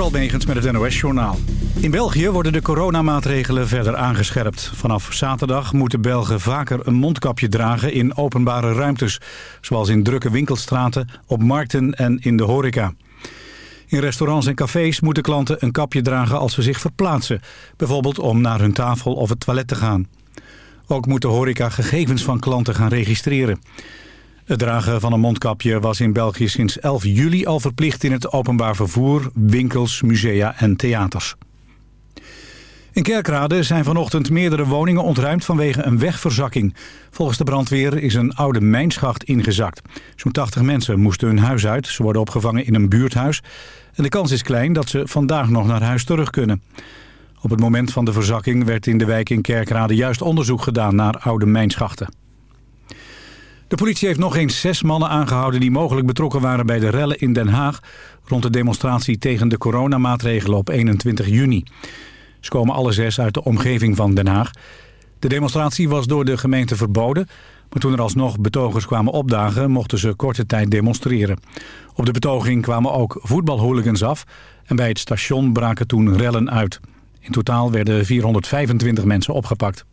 Door Megens met het NOS-journaal. In België worden de coronamaatregelen verder aangescherpt. Vanaf zaterdag moeten Belgen vaker een mondkapje dragen in openbare ruimtes. Zoals in drukke winkelstraten, op markten en in de horeca. In restaurants en cafés moeten klanten een kapje dragen als ze zich verplaatsen. Bijvoorbeeld om naar hun tafel of het toilet te gaan. Ook moet de horeca gegevens van klanten gaan registreren. Het dragen van een mondkapje was in België sinds 11 juli al verplicht in het openbaar vervoer, winkels, musea en theaters. In Kerkrade zijn vanochtend meerdere woningen ontruimd vanwege een wegverzakking. Volgens de brandweer is een oude mijnschacht ingezakt. Zo'n 80 mensen moesten hun huis uit. Ze worden opgevangen in een buurthuis. En de kans is klein dat ze vandaag nog naar huis terug kunnen. Op het moment van de verzakking werd in de wijk in Kerkrade juist onderzoek gedaan naar oude mijnschachten. De politie heeft nog eens zes mannen aangehouden die mogelijk betrokken waren bij de rellen in Den Haag rond de demonstratie tegen de coronamaatregelen op 21 juni. Ze komen alle zes uit de omgeving van Den Haag. De demonstratie was door de gemeente verboden, maar toen er alsnog betogers kwamen opdagen mochten ze korte tijd demonstreren. Op de betoging kwamen ook voetbalhooligans af en bij het station braken toen rellen uit. In totaal werden 425 mensen opgepakt.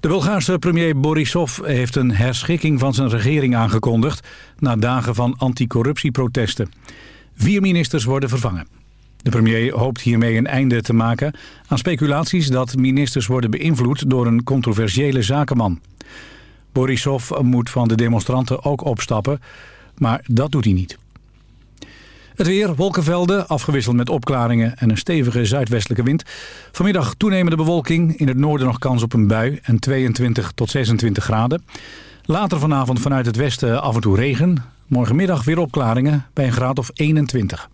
De Bulgaarse premier Borisov heeft een herschikking van zijn regering aangekondigd... na dagen van anticorruptieprotesten. Vier ministers worden vervangen. De premier hoopt hiermee een einde te maken aan speculaties dat ministers worden beïnvloed door een controversiële zakenman. Borisov moet van de demonstranten ook opstappen, maar dat doet hij niet. Het weer, wolkenvelden, afgewisseld met opklaringen en een stevige zuidwestelijke wind. Vanmiddag toenemende bewolking, in het noorden nog kans op een bui en 22 tot 26 graden. Later vanavond vanuit het westen af en toe regen. Morgenmiddag weer opklaringen bij een graad of 21.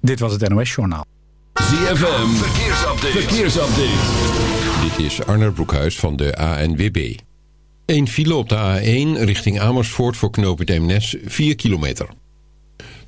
Dit was het NOS Journaal. ZFM, verkeersupdate. verkeersupdate. Dit is Arnold Broekhuis van de ANWB. Een file op de A1 richting Amersfoort voor knooppunt Eemnes 4 kilometer.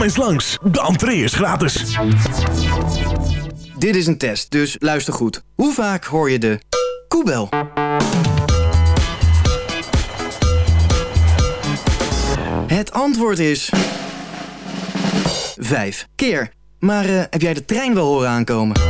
Kom eens langs, de entree is gratis. Dit is een test, dus luister goed. Hoe vaak hoor je de koebel? Het antwoord is... Vijf keer. Maar eh, heb jij de trein wel horen aankomen?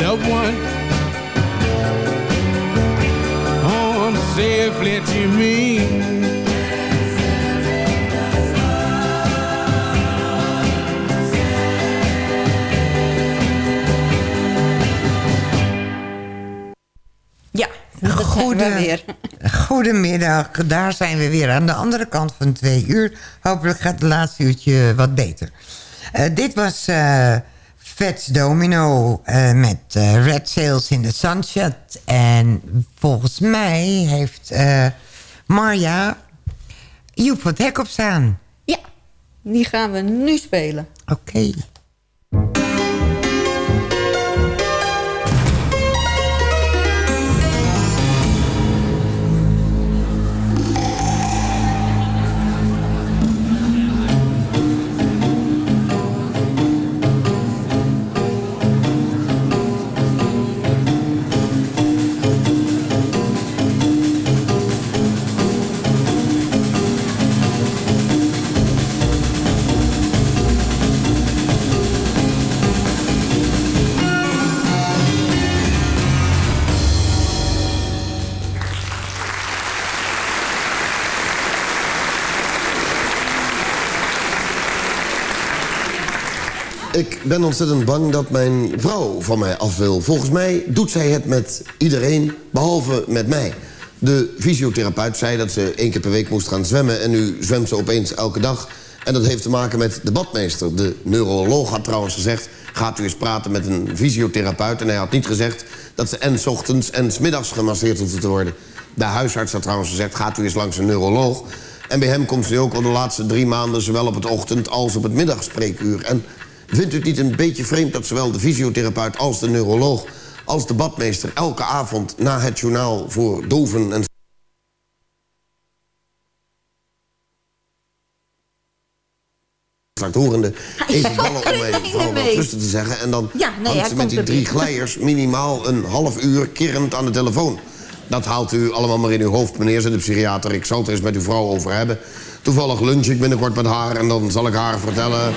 Loved one on safely to me. Ja, Goede-. Goedemiddag, daar zijn we weer aan de andere kant van twee uur. Hopelijk gaat het laatste uurtje wat beter. Eh, dit was eh Fats Domino eh, met eh, Red Sails in the Sunset. En volgens mij heeft eh, Marja Joep van het hek op staan. Ja, die gaan we nu spelen. Oké. Ben ontzettend bang dat mijn vrouw van mij af wil. Volgens mij doet zij het met iedereen, behalve met mij. De fysiotherapeut zei dat ze één keer per week moest gaan zwemmen... en nu zwemt ze opeens elke dag. En dat heeft te maken met de badmeester. De neuroloog had trouwens gezegd... gaat u eens praten met een fysiotherapeut. En hij had niet gezegd dat ze en s ochtends en s middags gemasseerd hoefde te worden. De huisarts had trouwens gezegd... gaat u eens langs een neuroloog. En bij hem komt ze ook al de laatste drie maanden... zowel op het ochtend als op het middagspreekuur. En Vindt u het niet een beetje vreemd dat zowel de fysiotherapeut als de neuroloog... als de badmeester elke avond na het journaal voor doven en slachthorende even ballen om mijn vrouw rusten te zeggen... en dan Ja, nee, hangt hij ze met die drie glijers minimaal een half uur kerend aan de telefoon. Dat haalt u allemaal maar in uw hoofd, meneer, zei de psychiater. Ik zal het er eens met uw vrouw over hebben. Toevallig lunch ik binnenkort met haar en dan zal ik haar vertellen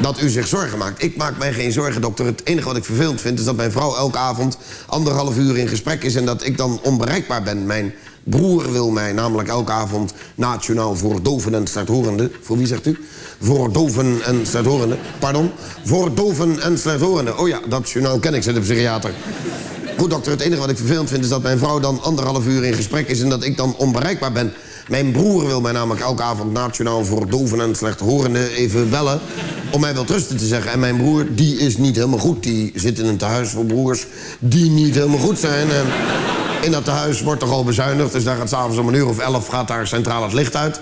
dat u zich zorgen maakt. Ik maak mij geen zorgen, dokter. Het enige wat ik vervelend vind is dat mijn vrouw elke avond anderhalf uur in gesprek is... en dat ik dan onbereikbaar ben. Mijn broer wil mij namelijk elke avond nationaal voor doven en slechthorenden... Voor wie zegt u? Voor doven en slechthorenden. Pardon? Voor doven en slechthorenden. Oh ja, dat journaal ken ik, zei de psychiater. Goed, dokter, het enige wat ik vervelend vind... is dat mijn vrouw dan anderhalf uur in gesprek is... en dat ik dan onbereikbaar ben. Mijn broer wil mij namelijk elke avond nationaal voor doven en slechthorenden even bellen... om mij wel rusten te zeggen. En mijn broer, die is niet helemaal goed. Die zit in een tehuis voor broers die niet helemaal goed zijn. En in dat tehuis wordt toch al bezuinigd... dus daar gaat s'avonds om een uur of elf gaat daar centraal het licht uit...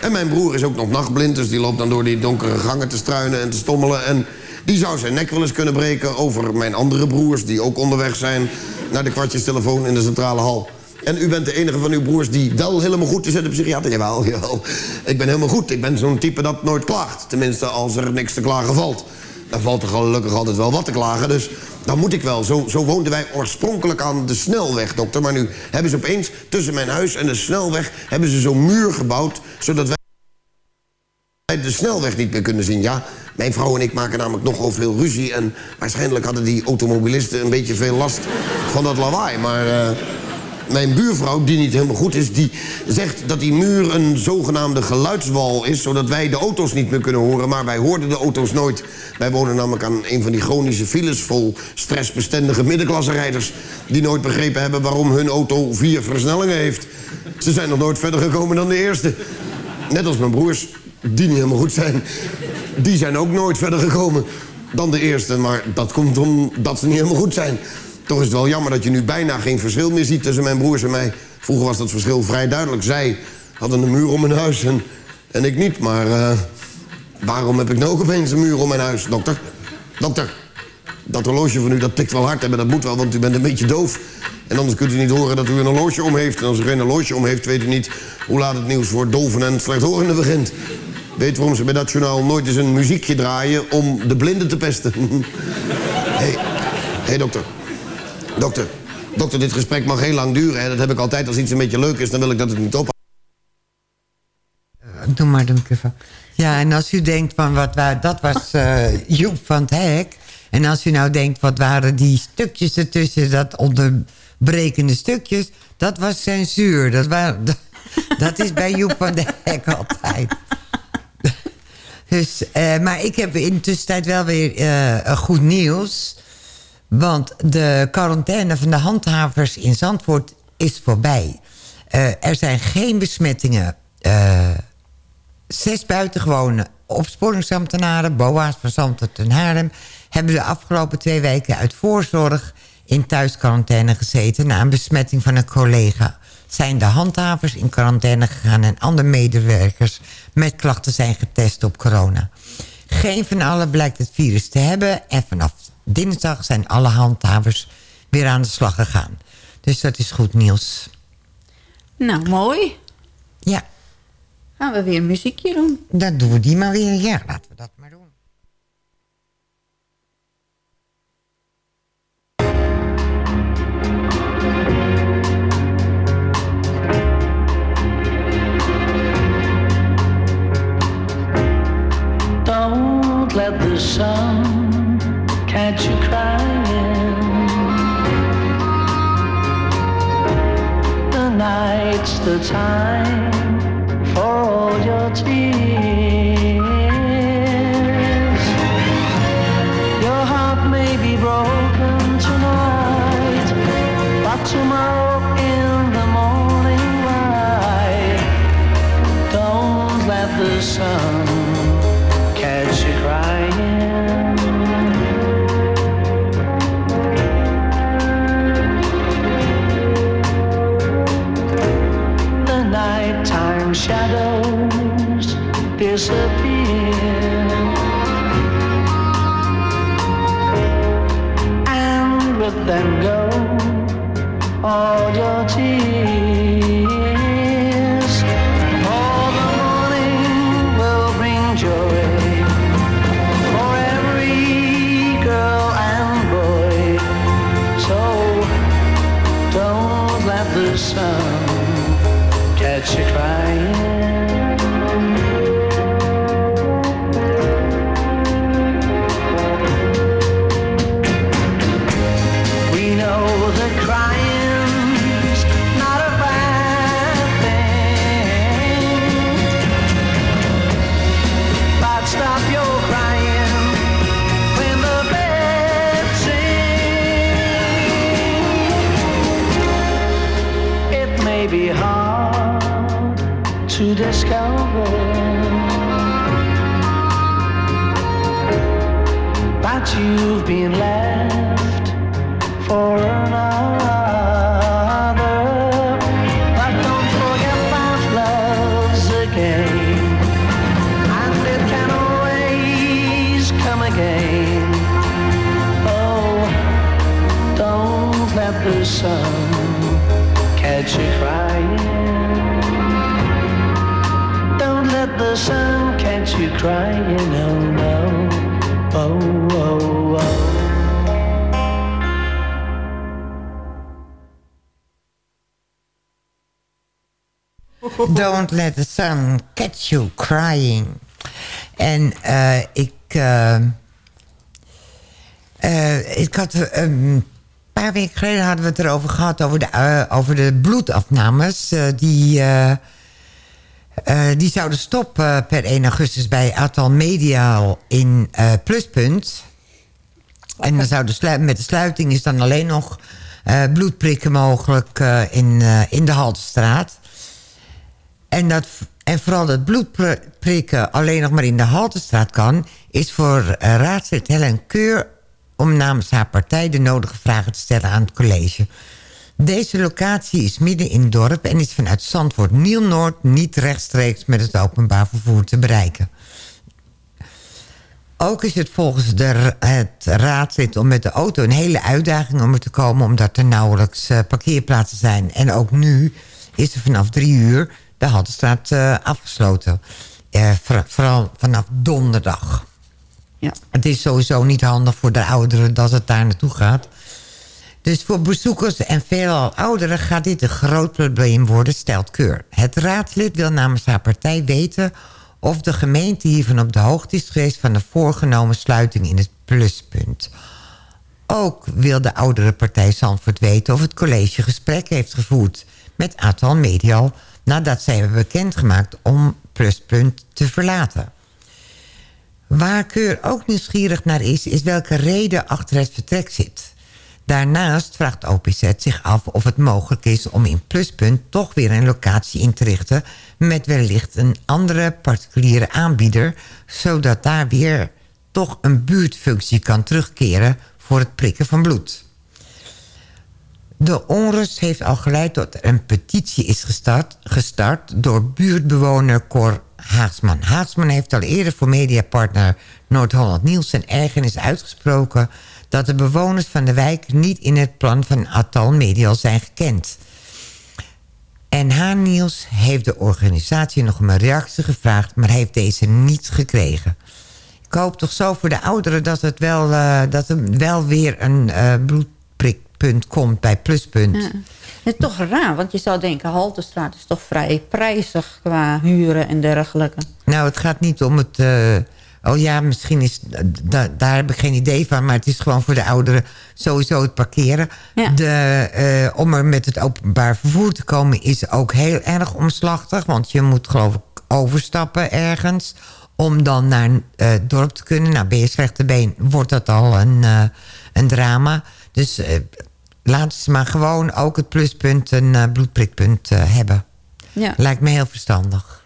En mijn broer is ook nog nachtblind, dus die loopt dan door die donkere gangen te struinen en te stommelen. En die zou zijn nek wel eens kunnen breken over mijn andere broers... die ook onderweg zijn naar de kwartjestelefoon in de centrale hal. En u bent de enige van uw broers die wel helemaal goed is, zei de psychiater. Jawel, jawel. Ik ben helemaal goed. Ik ben zo'n type dat nooit klaagt. Tenminste, als er niks te klagen valt. Dan valt er gelukkig altijd wel wat te klagen, dus dan moet ik wel. Zo, zo woonden wij oorspronkelijk aan de snelweg, dokter. Maar nu hebben ze opeens tussen mijn huis en de snelweg... hebben ze zo'n muur gebouwd, zodat wij de snelweg niet meer kunnen zien. Ja, mijn vrouw en ik maken namelijk nogal veel ruzie... en waarschijnlijk hadden die automobilisten een beetje veel last van dat lawaai. Maar eh, mijn buurvrouw, die niet helemaal goed is... die zegt dat die muur een zogenaamde geluidswal is... zodat wij de auto's niet meer kunnen horen. Maar wij hoorden de auto's nooit. Wij wonen namelijk aan een van die chronische files... vol stressbestendige middenklassenrijders... die nooit begrepen hebben waarom hun auto vier versnellingen heeft. Ze zijn nog nooit verder gekomen dan de eerste. Net als mijn broers, die niet helemaal goed zijn. Die zijn ook nooit verder gekomen dan de eerste. Maar dat komt omdat ze niet helemaal goed zijn. Toch is het wel jammer dat je nu bijna geen verschil meer ziet tussen mijn broers en mij. Vroeger was dat verschil vrij duidelijk. Zij hadden een muur om mijn huis en, en ik niet. Maar eh, waarom heb ik nou ook opeens een muur om mijn huis, dokter? Dokter, dat horloge van u dat tikt wel hard, maar dat moet wel, want u bent een beetje doof. En anders kunt u niet horen dat u een horloge om heeft. En als u geen horloge om heeft, weet u niet hoe laat het nieuws voor doven en slechthorenden begint. Weet waarom ze bij dat journaal nooit eens een muziekje draaien om de blinden te pesten? Hé, hey, hey, dokter. Dokter, dokter, dit gesprek mag heel lang duren. Hè? Dat heb ik altijd. Als iets een beetje leuk is, dan wil ik dat het niet op. Doe maar de microfoon. Ja, en als u denkt van wat waar, dat was eh, Joep van het Hek. En als u nou denkt wat waren die stukjes ertussen, dat onderbrekende stukjes, dat was censuur. Dat, waren, dat, dat is bij Joep van de Hek altijd. Dus, eh, maar ik heb in de tussentijd wel weer eh, goed nieuws. Want de quarantaine van de handhavers in Zandvoort is voorbij. Eh, er zijn geen besmettingen. Eh, zes buitengewone opsporingsambtenaren... BOA's van Zandvoort en Haarlem... hebben de afgelopen twee weken uit voorzorg... in thuisquarantaine gezeten... na een besmetting van een collega. Zijn de handhavers in quarantaine gegaan... en andere medewerkers met klachten zijn getest op corona. Geen van allen blijkt het virus te hebben... en vanaf dinsdag zijn alle handhavers weer aan de slag gegaan. Dus dat is goed nieuws. Nou, mooi. Ja. Gaan we weer een muziekje doen? Dan doen we die maar weer. Ja, laten we dat maar doen. Don't let the sun the time for all your tears. Disappear. And with them go all your tears. Let the sun catch you crying. En eh, ik... eh, eh, ik had... een paar weken geleden hadden we het erover gehad... over de, over de bloedafnames. die, die zouden stoppen per 1 augustus... bij Atal Mediaal in eh, Pluspunt. En dan zou de slu- met de sluiting is dan alleen nog... bloedprikken mogelijk in, in de Haltestraat. En, dat, en vooral dat bloedprikken alleen nog maar in de Haltestraat kan... is voor uh, raadslid Helen Keur om namens haar partij de nodige vragen te stellen aan het college. Deze locatie is midden in het dorp en is vanuit Zandvoort Nieuw-Noord niet rechtstreeks met het openbaar vervoer te bereiken. Ook is het volgens de, het raadslid om met de auto een hele uitdaging om er te komen... omdat er nauwelijks eh, parkeerplaatsen zijn. En ook nu is er vanaf drie uur de Haltestraat eh, afgesloten. Eh, voor- vooral vanaf donderdag. Ja. Het is sowieso niet handig voor de ouderen dat het daar naartoe gaat. Dus voor bezoekers en veelal ouderen gaat dit een groot probleem worden, stelt Keur. Het raadslid wil namens haar partij weten of de gemeente hiervan op de hoogte is geweest... van de voorgenomen sluiting in het pluspunt. Ook wil de oudere partij Zandvoort weten of het college gesprek heeft gevoerd... met Atal Medial nadat zij hebben bekendgemaakt om pluspunt te verlaten. Waar Keur ook nieuwsgierig naar is, is welke reden achter het vertrek zit. Daarnaast vraagt OPZ zich af of het mogelijk is om in Pluspunt toch weer een locatie in te richten... met wellicht een andere particuliere aanbieder... zodat daar weer toch een buurtfunctie kan terugkeren voor het prikken van bloed. De onrust heeft al geleid tot een petitie is gestart, gestart door buurtbewoner Cor Haagsman. Haagsman heeft al eerder voor mediapartner Noord-Holland Nieuws zijn ergernis uitgesproken dat de bewoners van de wijk niet in het plan van Atal Medial zijn gekend. En haar Nieuws heeft de organisatie nog een reactie gevraagd, maar heeft deze niet gekregen. Ik hoop toch zo voor de ouderen dat, het wel, eh, dat er wel weer een eh, bloedprikpunt komt bij Pluspunt. Ja. Het is toch raar, want je zou denken... Haltestraat is toch vrij prijzig qua huren en dergelijke. Nou, het gaat niet om het... eh, oh ja, misschien is... da- daar heb ik geen idee van. Maar het is gewoon voor de ouderen sowieso het parkeren. De, eh, om er met het openbaar vervoer te komen is ook heel erg omslachtig. Want je moet geloof ik overstappen ergens. Om dan naar eh, het dorp te kunnen. Nou, ben je slechte been, wordt dat al een, eh, een drama. Dus eh, laten ze maar gewoon ook het pluspunt een eh, bloedprikpunt eh, hebben. Ja. Lijkt me heel verstandig.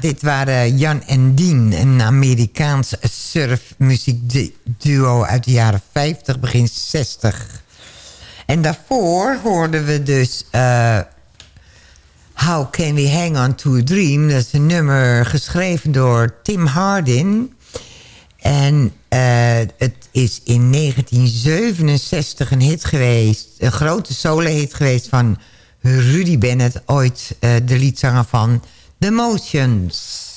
Dit waren Jan en Dien, een Amerikaans surfmuziekduo uit de jaren 50, begin 60. En daarvoor hoorden we dus eh, How Can We Hang On To A Dream. Dat is een nummer geschreven door Tim Hardin. En eh, het is in 1967 een hit geweest, een grote solo-hit geweest van Rudy Bennett, ooit eh, de liedzanger van The Motions.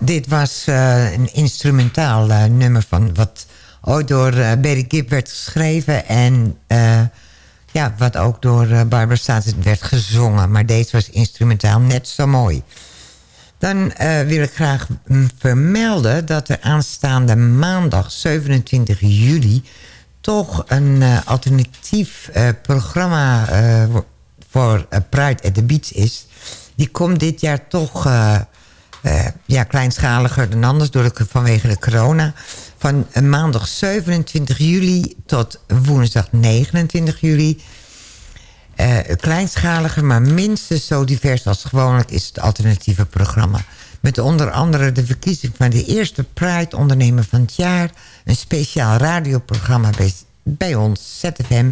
Dit was eh, een instrumentaal eh, nummer van wat ooit door eh Barry Gibb werd geschreven. En ja, wat ook door Barbara Staat werd gezongen. Maar deze was instrumentaal net zo mooi. Dan wil ik graag mm, vermelden dat er aanstaande maandag 27 juli... toch een alternatief programma voor Pride at the Beach is. Die komt dit jaar toch eh, ja, kleinschaliger dan anders door de, vanwege de corona. Van eh, maandag 27 juli tot woensdag 29 juli... Eh, kleinschaliger, maar minstens zo divers als gewoonlijk is het alternatieve programma. Met onder andere de verkiezing van de eerste Pride-ondernemer van het jaar... een speciaal radioprogramma bij, ons, ZFM...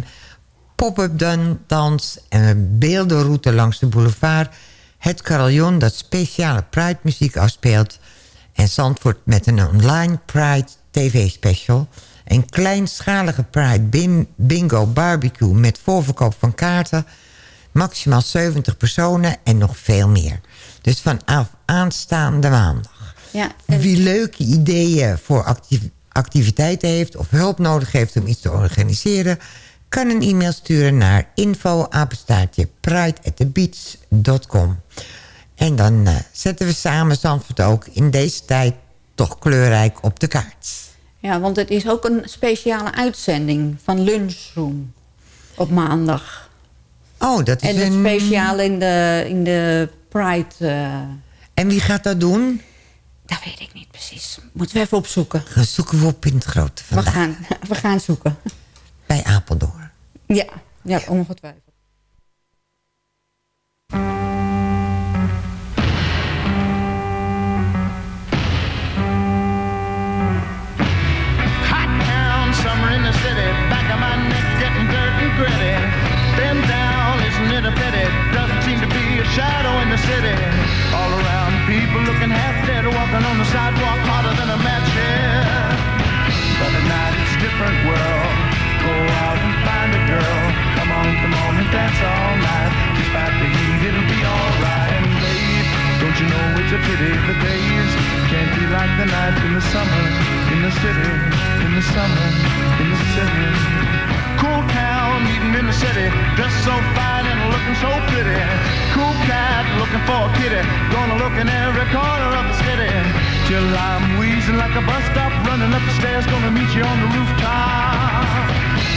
pop-up dan, dans en een beeldenroute langs de boulevard... het carillon dat speciale Pride-muziek afspeelt... en Zandvoort met een online Pride TV-special... een kleinschalige Pride bingo barbecue met voorverkoop van kaarten... maximaal 70 personen en nog veel meer. Dus vanaf aanstaande maandag. Ja, Wie leuke ideeën voor activiteiten heeft... of hulp nodig heeft om iets te organiseren... kan een e-mail sturen naar info-prideatthebeach.com. En dan eh, zetten we samen Zandvoort ook in deze tijd... toch kleurrijk op de kaart. Ja, want het is ook een speciale uitzending van Lunchroom op maandag. Oh, dat is En het een... speciaal in de, in de Pride... eh, En wie gaat dat doen? dat weet ik niet precies. Moeten we even opzoeken. Dat zoeken we op in het grote We vandaag. gaan, we gaan zoeken. Bij Apeldoorn. Ja, ja ongetwijfeld. Hot town, summer in the city, back of my neck getting dirt and gritty. Been down, isn't it a pity? Doesn't seem to be a shadow in the city. All around, people looking half dead, walking on the sidewalk harder than a match here. But at night it's a different world. Till I'm wheezing like a bus stop, running up the stairs, gonna meet you on the rooftop.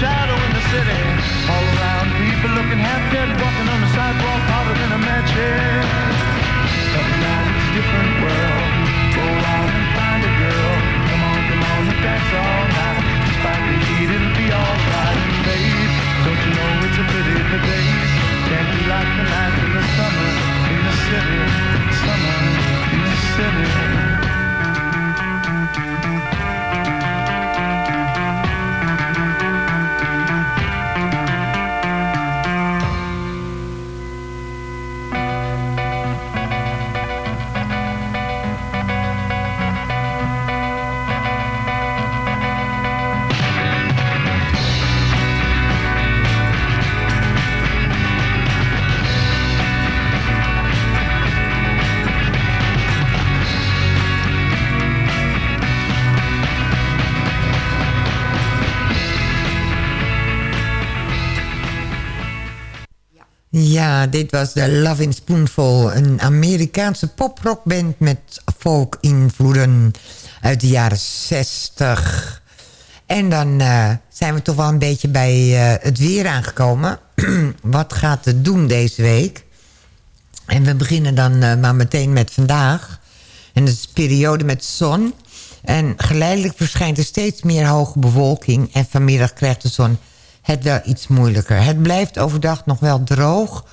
shadow in the city. Dit was de in Spoonful. Een Amerikaanse poprockband met folk-invloeden uit de jaren 60. En dan eh, zijn we toch wel een beetje bij eh, het weer aangekomen. Wat gaat het doen deze week? En we beginnen dan eh, maar meteen met vandaag. En het is een periode met zon. En geleidelijk verschijnt er steeds meer hoge bewolking. En vanmiddag krijgt de zon het wel iets moeilijker. Het blijft overdag nog wel droog.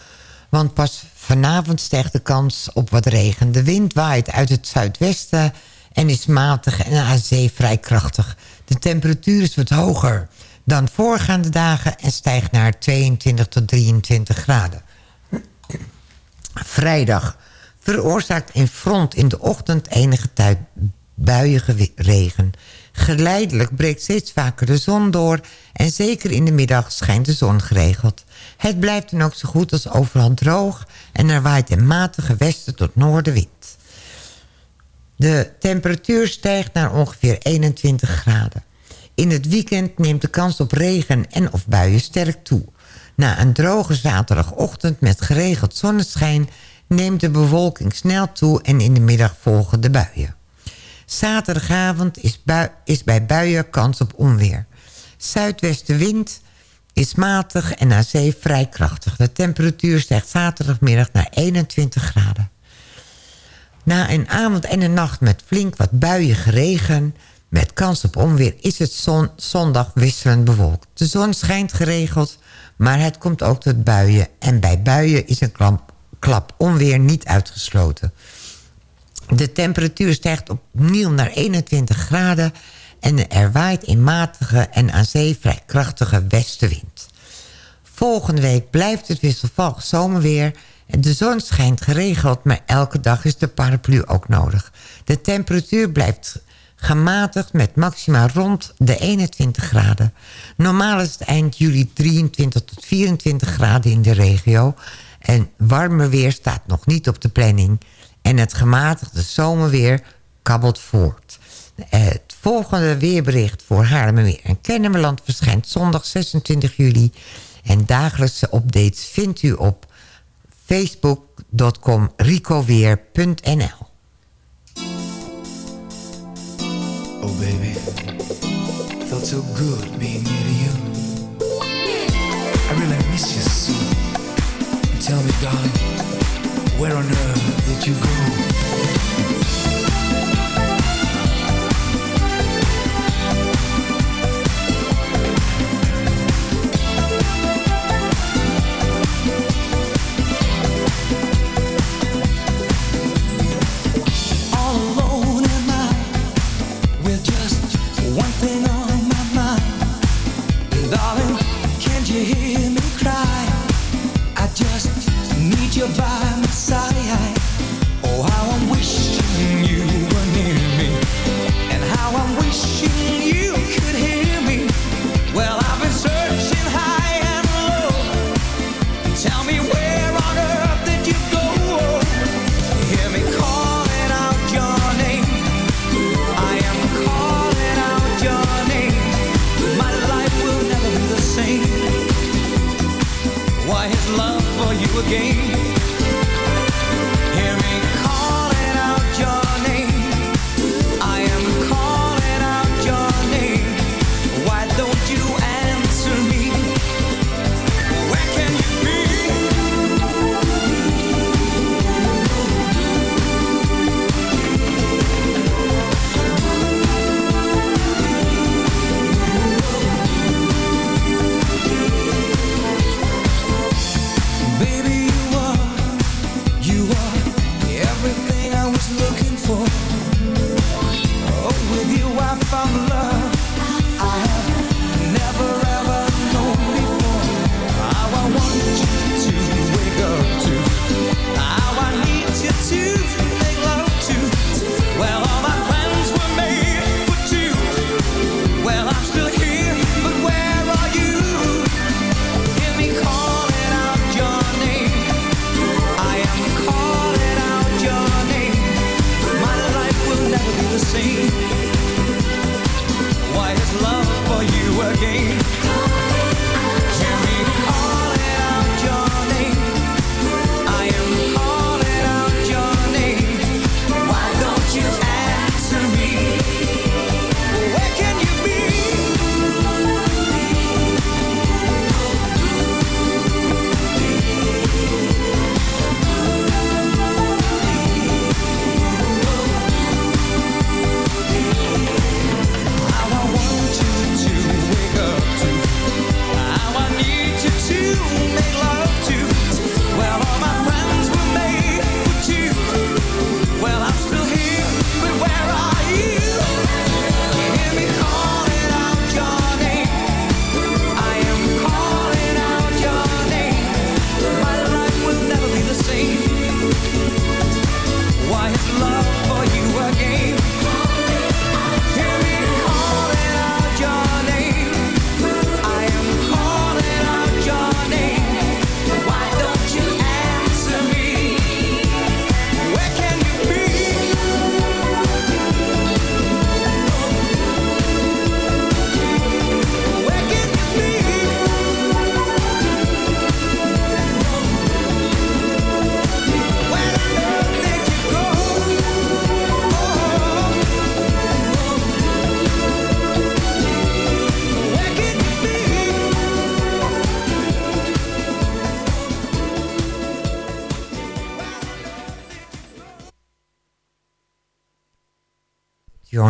Want pas vanavond stijgt de kans op wat regen. De wind waait uit het zuidwesten en is matig en aan zee vrij krachtig. De temperatuur is wat hoger dan voorgaande dagen... en stijgt naar 22 tot 23 graden. Vrijdag veroorzaakt een front in de ochtend enige tijd buiige regen. Geleidelijk breekt steeds vaker de zon door... en zeker in de middag schijnt de zon geregeld. Het blijft dan ook zo goed als overal droog... en er waait een matige westen tot noordenwind. De temperatuur stijgt naar ongeveer 21 graden. In het weekend neemt de kans op regen en of buien sterk toe. Na een droge zaterdagochtend met geregeld zonneschijn... neemt de bewolking snel toe en in de middag volgen de buien. Zaterdagavond is, is bij buien kans op onweer. Zuidwestenwind is matig en aan zee vrij krachtig. De temperatuur stijgt zaterdagmiddag naar 21 graden. Na een avond en een nacht met flink wat buien geregen... met kans op onweer is het zon, zondag wisselend bewolkt. De zon schijnt geregeld, maar het komt ook tot buien... en bij buien is een klap onweer niet uitgesloten. De temperatuur stijgt opnieuw naar 21 graden... en er waait een matige en aan zee vrij krachtige westenwind. Volgende week blijft het wisselvallig zomerweer... de zon schijnt geregeld... maar elke dag is de paraplu ook nodig. De temperatuur blijft gematigd met maxima rond de 21 graden. Normaal is het eind juli 23 tot 24 graden in de regio... en warmer weer staat nog niet op de planning... en het gematigde zomerweer kabbelt voort. Eh, Het volgende weerbericht voor Haarlemmermeer en Kennemerland verschijnt zondag 26 juli. En dagelijkse updates vindt u op facebook.com ricoweer.nl Oh baby, felt so good being near you. I really miss you so. Tell me, darling, where on earth did you go?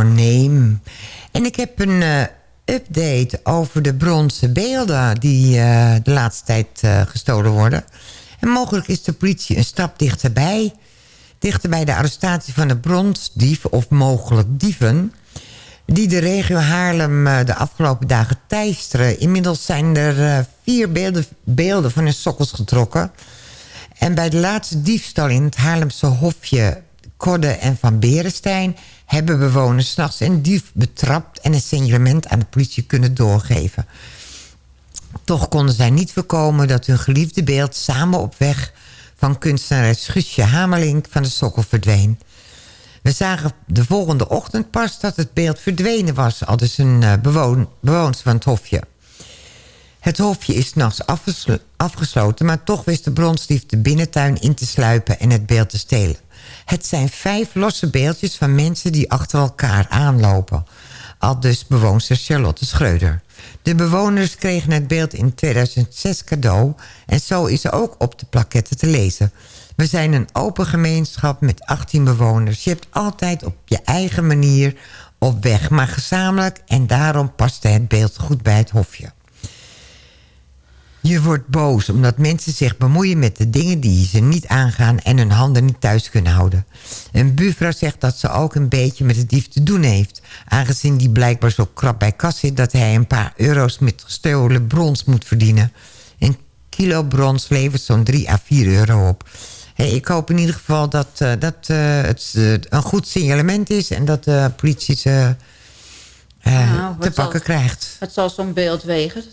Name. En ik heb een eh, update over de bronzen beelden... die eh, de laatste tijd eh, gestolen worden. En mogelijk is de politie een stap dichterbij. Dichter bij de arrestatie van de bronsdief of mogelijk dieven... die de regio Haarlem de afgelopen dagen teisteren. Inmiddels zijn er vier beelden, beelden van hun sokkels getrokken... En bij de laatste diefstal in het Haarlemse hofje Kodde en Van Berenstein... hebben bewoners s'nachts een dief betrapt... en een signalement aan de politie kunnen doorgeven. Toch konden zij niet voorkomen dat hun geliefde beeld... samen op weg van kunstenares Guusje Hamelink van de sokkel verdween. We zagen de volgende ochtend pas dat het beeld verdwenen was... al dus een eh, bewoon, bewoonster van het hofje. Het hofje is afgeslo- afgesloten... maar toch wist de bronsdief de binnentuin in te sluipen en het beeld te stelen. Het zijn vijf losse beeldjes van mensen die achter elkaar aanlopen. Al dus bewoonster Charlotte Schreuder. De bewoners kregen het beeld in 2006 cadeau... en zo is er ook op de plaquette te lezen. We zijn een open gemeenschap met 18 bewoners. Je hebt altijd op je eigen manier op weg, maar gezamenlijk... en daarom paste het beeld goed bij het hofje. Je wordt boos omdat mensen zich bemoeien met de dingen die ze niet aangaan... en hun handen niet thuis kunnen houden. Een buurvrouw zegt dat ze ook een beetje met de dief te doen heeft... aangezien die blijkbaar zo krap bij kas zit... dat hij een paar euro's met gestolen brons moet verdienen. Een kilo brons levert zo'n 3 à 4 euro op. Hey, ik hoop in ieder geval dat, eh, dat eh, het een goed signalement is... en dat de politie ze eh, Nou, te pakken zal- krijgt. Het zal zo'n beeld wegen.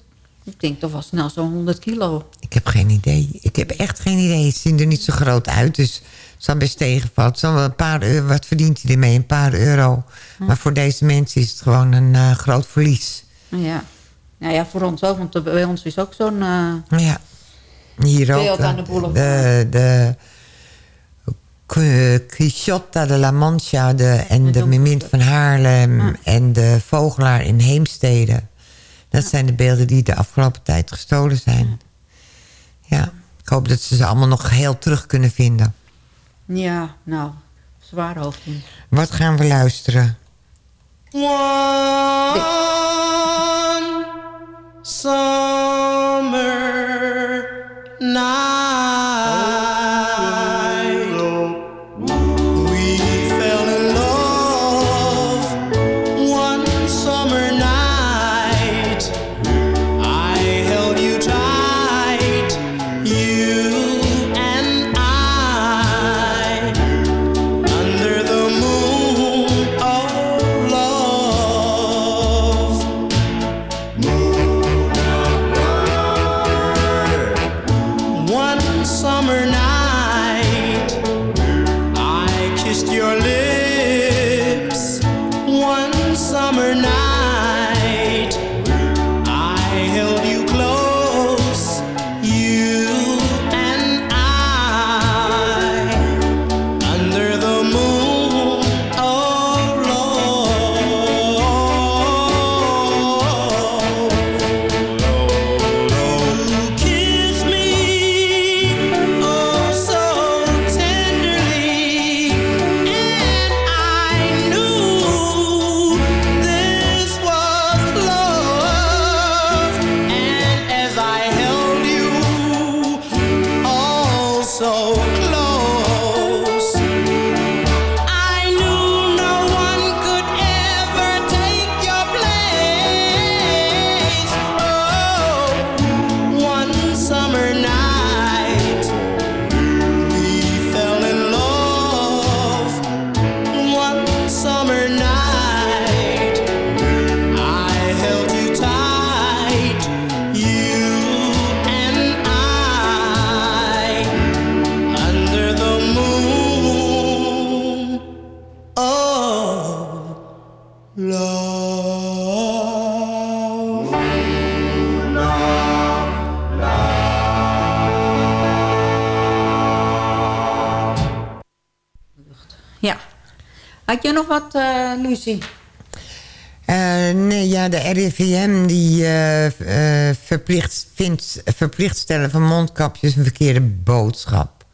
Ik denk toch wel snel zo'n 100 kilo. Ik heb geen idee. Ik heb echt geen idee. Ze zien er niet zo groot uit. Dus het zal best tegenvallen. Het zal wel een paar euro. Wat verdient hij ermee? Een paar euro. Hm. Maar voor deze mensen is het gewoon een eh, groot verlies. Ja. Nou ja, voor ons ook. Want bij ons is ook zo'n... eh, Ja. Hier ook. Aan de. De, de Qu- Quixote de la Mancha de, en de Mimint van Haarlem... en de Vogelaar in Heemstede. Dat zijn de beelden die de afgelopen tijd gestolen zijn. Ja, ik hoop dat ze ze allemaal nog heel terug kunnen vinden. ja, nou, zwaar hoofd in. Wat gaan we luisteren? One summer night, Had je nog wat, eh Lucie? Eh, nee, ja, de RIVM die eh, verplicht, vindt verplicht stellen van mondkapjes een verkeerde boodschap.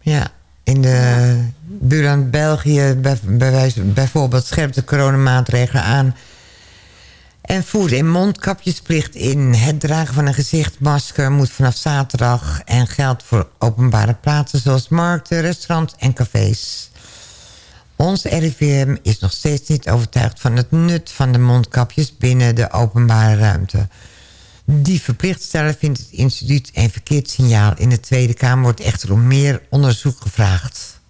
Ja. In de buurland België bij, bij wijze- bijvoorbeeld scherpt de coronamaatregelen aan... en voert een mondkapjesplicht in. Het dragen van een gezichtmasker moet vanaf zaterdag... en geldt voor openbare plaatsen zoals markten, restaurants en cafés. Ons RIVM is nog steeds niet overtuigd van het nut van de mondkapjes binnen de openbare ruimte. Die verplicht stellen vindt het instituut een verkeerd signaal. In de Tweede Kamer wordt echter om meer onderzoek gevraagd.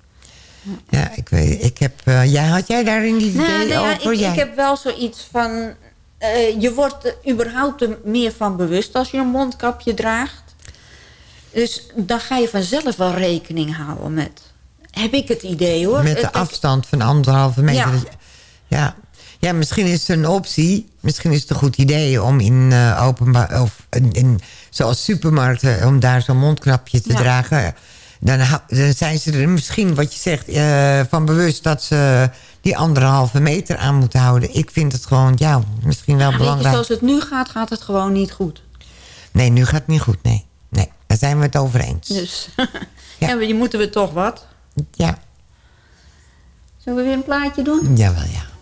Ja, ik weet, ik heb, ja, had jij daar een idee Nou, nou ja, over? ik, Jij- ik heb wel zoiets van... eh, je wordt er überhaupt er meer van bewust als je een mondkapje draagt. Dus dan ga je vanzelf wel rekening houden met... Heb ik het idee hoor. Met de afstand van anderhalve meter. Ja. Ja. ja, misschien is het een optie. Misschien is het een goed idee om in eh, openbaar... of in, in- zoals supermarkten, om daar zo'n mondkapje te Ja. dragen. Dan, dan zijn ze er misschien, wat je zegt, eh, van bewust... dat ze die anderhalve meter aan moeten houden. Ik vind het gewoon, ja, misschien wel je, belangrijk. zoals het nu gaat, gaat het gewoon niet goed. Nee, nu gaat het niet goed, nee. Nee, daar zijn we het over eens. Dus ja. maar je moeten we toch wat. Ja. Zullen we weer een plaatje doen? Jawel, ja.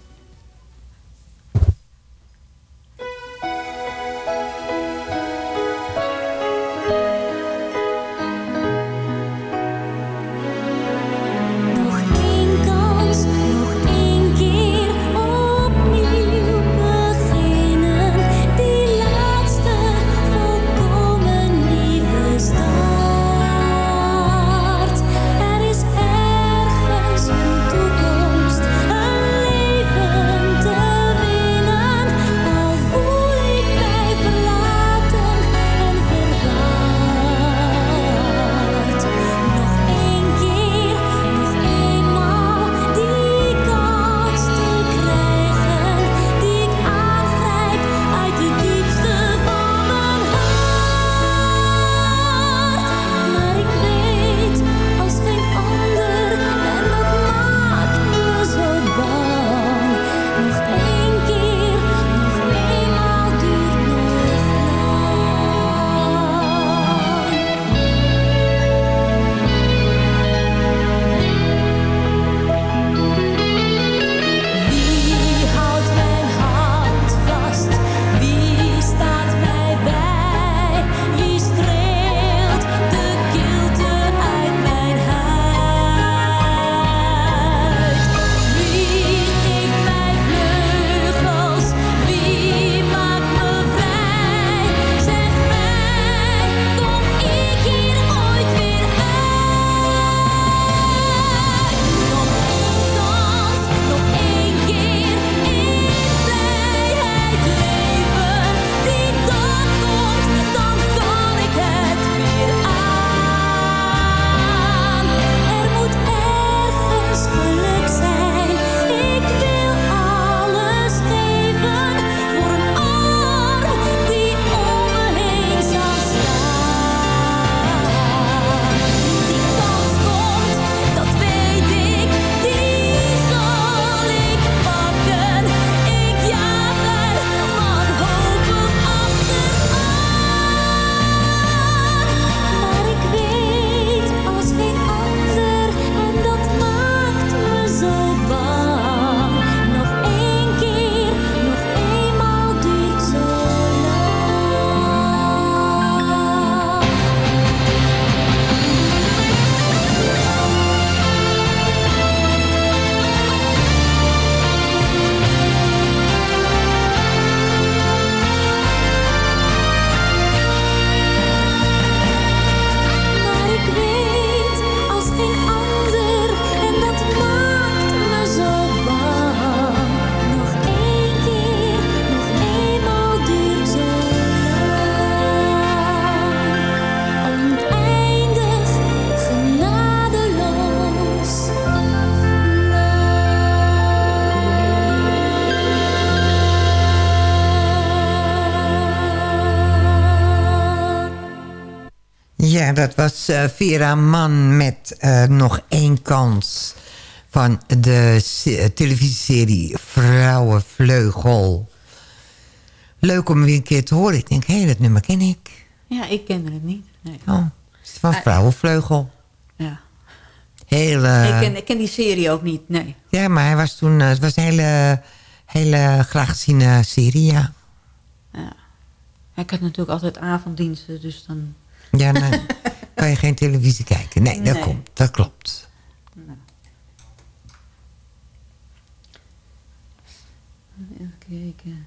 dat was eh, Vera Mann met eh, nog één kans van de televisieserie Vrouwenvleugel. Leuk om weer een keer te horen. Ik denk, hé, hey, dat nummer ken ik. Ja, ik kende het niet. Nee. Oh, van ah, Vrouwenvleugel. Ja. Hele... Ik ken, ik die serie ook niet, nee. Ja, maar hij was toen, eh, het was een hele, hele graag geziene serie, ja. ja. Had natuurlijk altijd avonddiensten, dus dan ja, maar kan je geen televisie kijken. Nee. Dat, komt, dat klopt. Nou. Even kijken.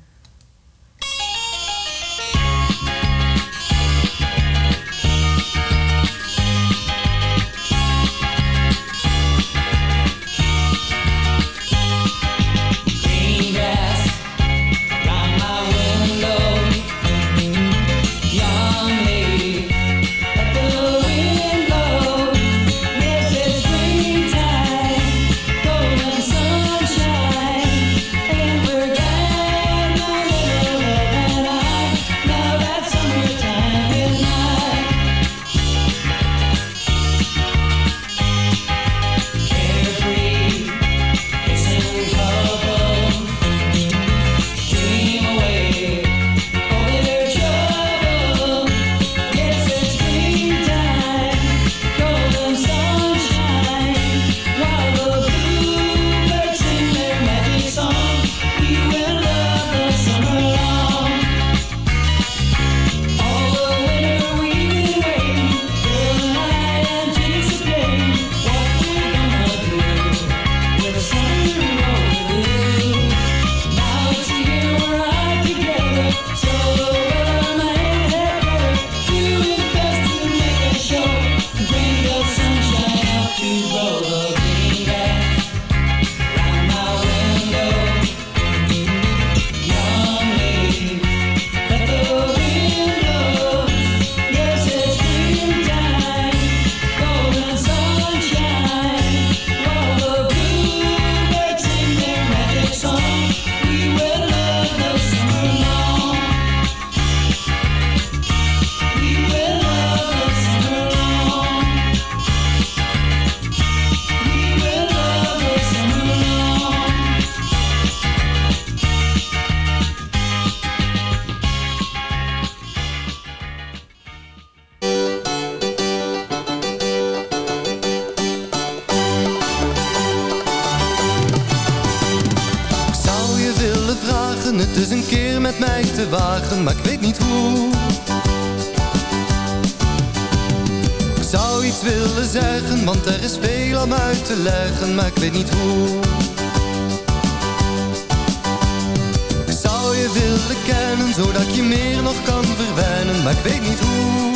ik weet niet hoe.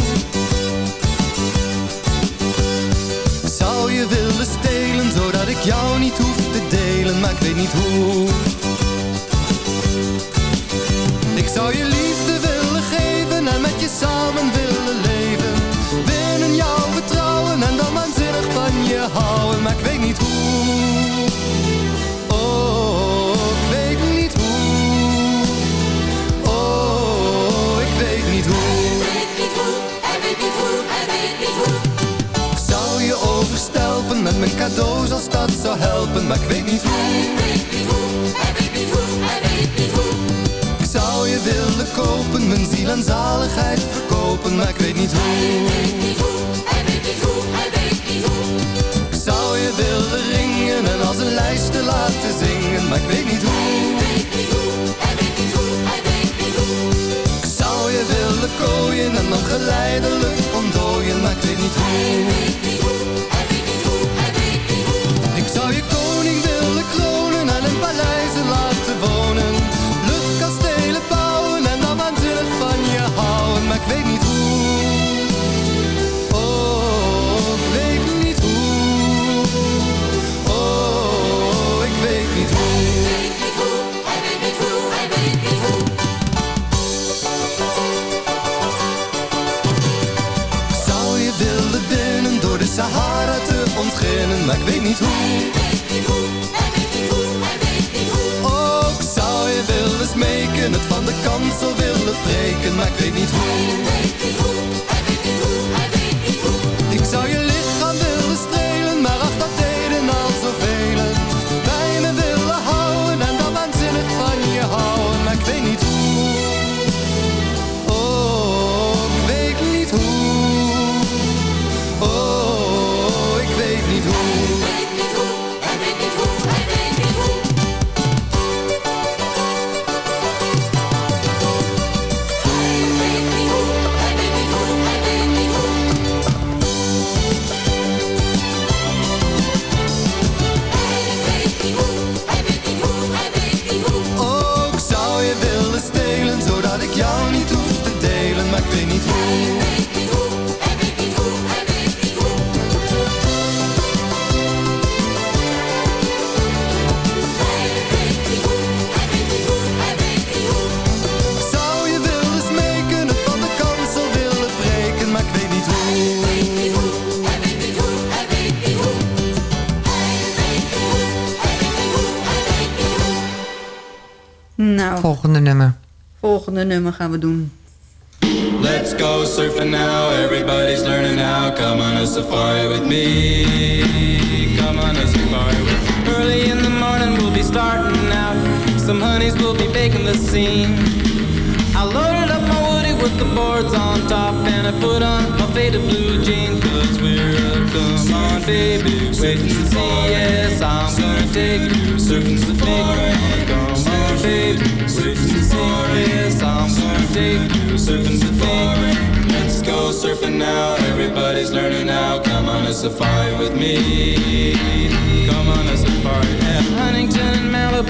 Ik zou je willen stelen, zodat ik jou niet hoef te delen, maar ik weet niet hoe. Ik zou je cadeaus als dat zou helpen, maar ik weet niet hoe. Hij weet niet hoe, hij weet niet hoe, hij weet niet hoe. Ik zou je willen kopen, mijn ziel en zaligheid verkopen, maar ik weet niet hoe. Hij weet niet hoe, hij weet niet hoe, hij weet niet hoe. Ik zou je willen ringen en als een lijst te laten zingen, maar ik weet niet hoe. Hij weet niet hoe, hij weet niet hoe, hij weet niet hoe. Ik zou je willen kooien en dan geleidelijk ontdooien, maar ik weet niet hoe. maar ik weet niet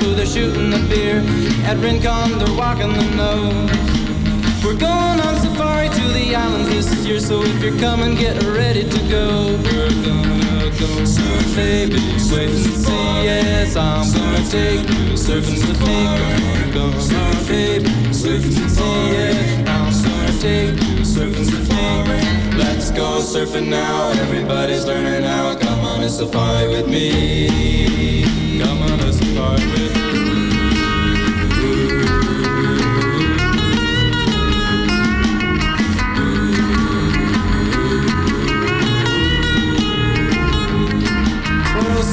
and they're shooting the beer at Rincon they're walking the nose we're going on safari to the islands this year, so if you're coming, get ready to go. We're gonna go surf, baby. Wait and see, yes, I'm gonna take you surfing with me. Gonna go surf, baby. Wait and see, yes, I'm gonna take you surfing with me. Let's go surfing now, everybody's learning how. Come on a safari with me.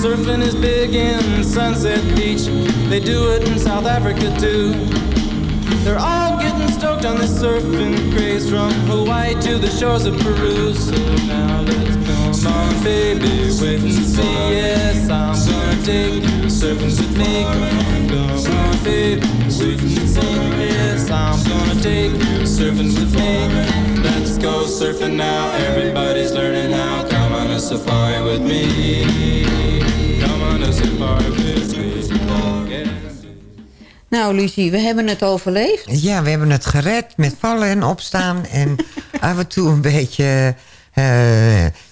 Surfing is big in Sunset Beach. They do it in South Africa too. They're all getting stoked on this surfing craze from Hawaii to the shores of Peru. So now let's come on, baby, wait and see. Yes, I'm gonna take you surfing with me. Come on, come on, baby, wait and see. Yes, I'm gonna take you surfing with me. Let's go surfing now. Everybody's learning how. Come on a safari with me. Come on a safari with me. Yeah. Nou, Lucie, we hebben het overleefd. Ja, we hebben het gered met vallen en opstaan. en af en toe een beetje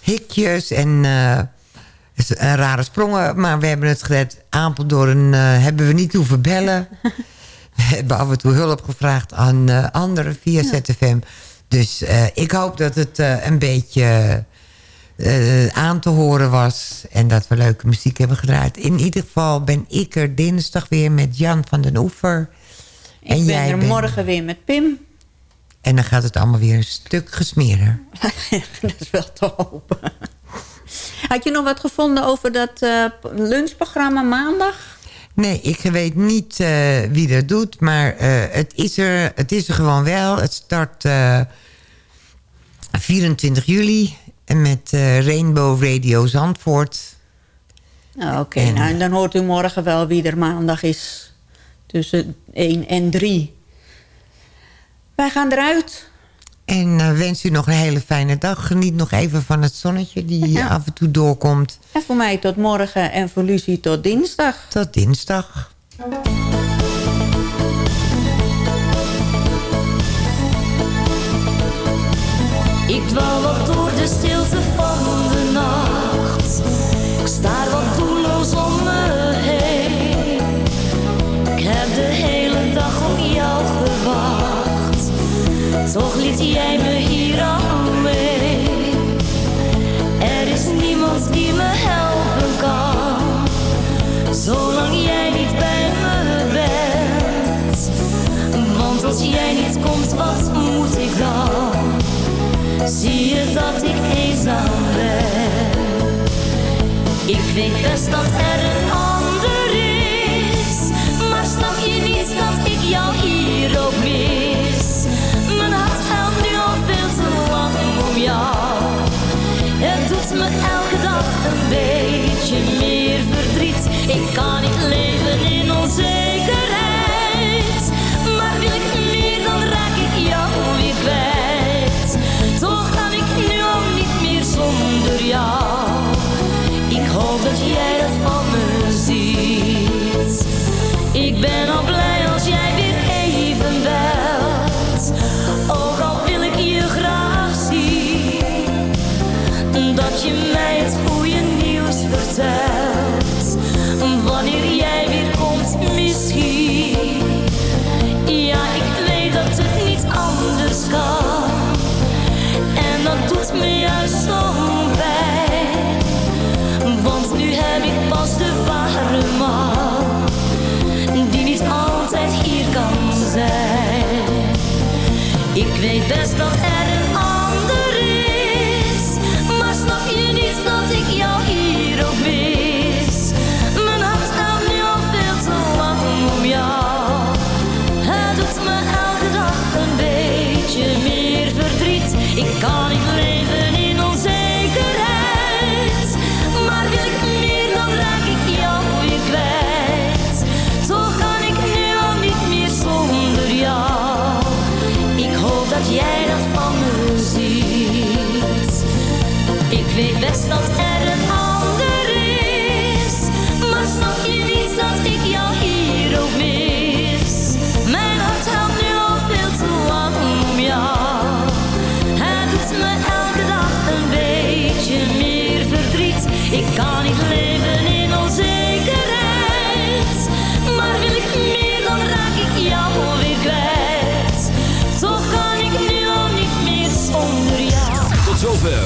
hikjes en eh, eh, rare sprongen. Maar we hebben het gered. Apeldoorn eh hebben we niet hoeven bellen. we hebben af en toe hulp gevraagd aan eh, anderen via ZFM. Dus eh, ik hoop dat het eh, een beetje eh, aan te horen was. En dat we leuke muziek hebben gedraaid. In ieder geval ben ik er dinsdag weer met Jan van den Oever. En Ik ben jij er bent- morgen weer met Pim. En dan gaat het allemaal weer een stuk gesmeerder. dat is wel te hopen. Had je nog wat gevonden over dat eh, lunchprogramma maandag? Nee, ik weet niet eh, wie dat doet, maar eh, het, is er, het is er gewoon wel. Het start eh, 24 juli en met Rainbow Radio Zandvoort. Nou, Oké, nou, en dan hoort u morgen wel wie er maandag is. Tussen 1 en 3. Wij gaan eruit. En eh, wens u nog een hele fijne dag. Geniet nog even van het zonnetje die af en toe doorkomt. En voor mij tot morgen en voor Lucie tot dinsdag. Tot dinsdag. Ik dwaal wat door de stilte van de nacht. Ik sta wat doelloos Toch liet jij me hier alleen. Er is niemand die me helpen kan. Zolang jij niet bij me bent. Want als jij niet komt, wat moet ik dan? Zie je dat ik eenzaam ben? Ik weet best dat er een een beetje meer verdriet. Ik kan niet leven in onzekerheid. Maar wil ik meer, dan raak ik jou weer kwijt. Toch kan ik nu al niet meer zonder jou. Ik hoop dat jij dat van me ziet. Ik ben al blij best of